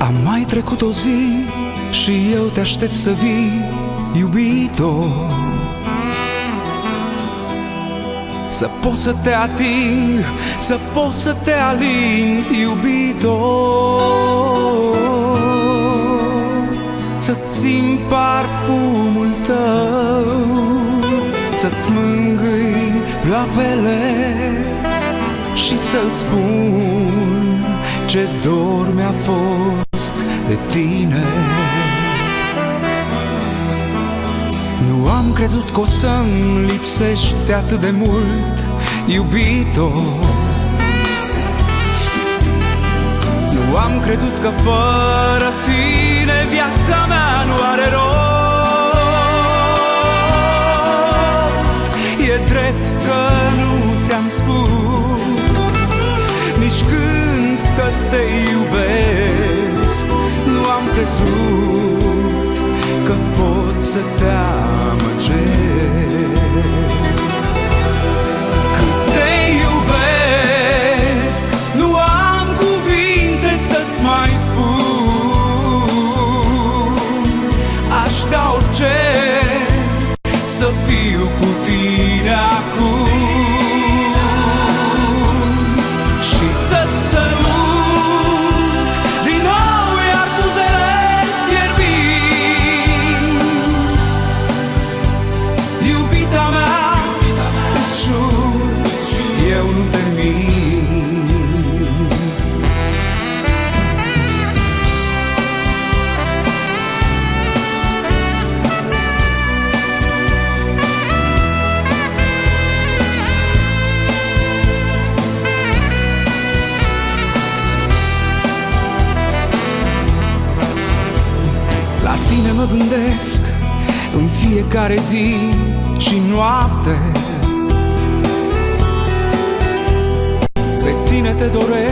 Am mai trecut o zi și eu te aștept să vii, iubito Să pot să te ating, să pot să te alin, iubito Să-ți simt parfumul tău Să-ți mângâi ploapele Și să-ți spun ce dor. mi-a fost de tine. Nu am crezut că o să-mi lipsești atât de mult, iubito. Nu am crezut că fără tine viața mea nu are rost. E drept că nu ți-am spus Nici când eu nu te mint La tine mă gândesc în fiecare zi și noapte te doré.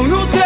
uno te